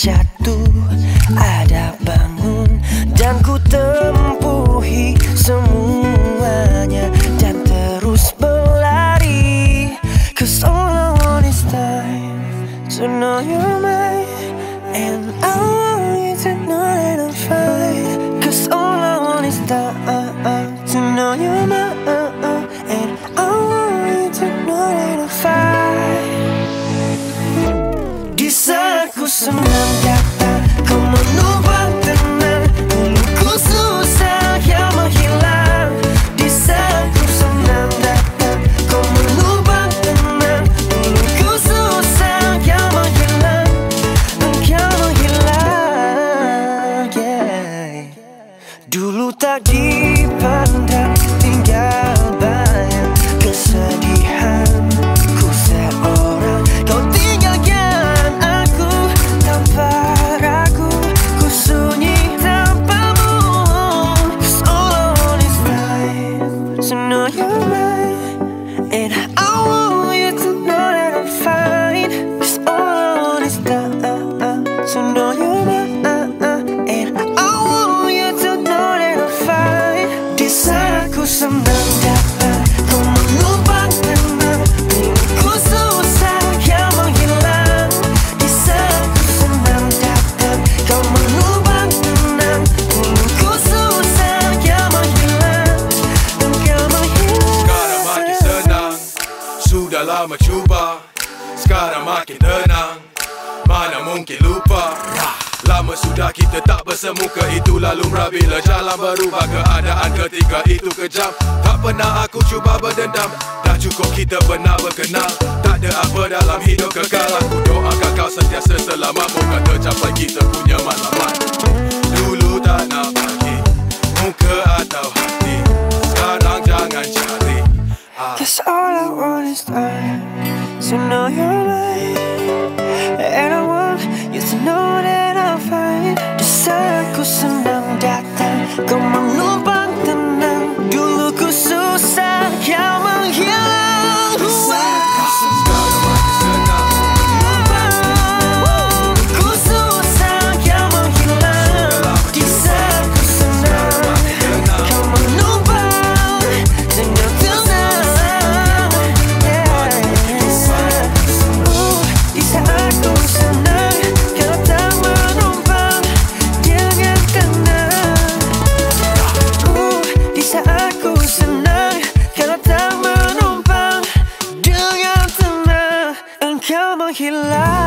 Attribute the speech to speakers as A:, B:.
A: jatuh Ada bangun Dan ku tempuhi semuanya Dan terus berlari Cause all I want is time. To know you're mine And I want you to know that I'm fine Cause all I want is time To know you're mine And I want you to know that I'm fine senang datang Kau menumpang tenang Dulu ku susah yang menghilang Di saat ku senang datang Kau menumpang tenang Dulu ku susah yang menghilang Engkau menghilang yeah. Dulu tak dipandang And
B: Sudah lama cuba Sekarang makin tenang. Mana mungkin lupa? Lama sudah kita tak bersemuka Itulah lumrah bila jalan berubah. Keadaan ketika itu kejam. Tak pernah aku cuba berdendam. Dah cukup kita pernah berkenal. Tak ada apa dalam hidup kekal. Aku doakan kau sentiasa selamat Moga tercapai kita punya
A: I want is time. To know you're mine hilang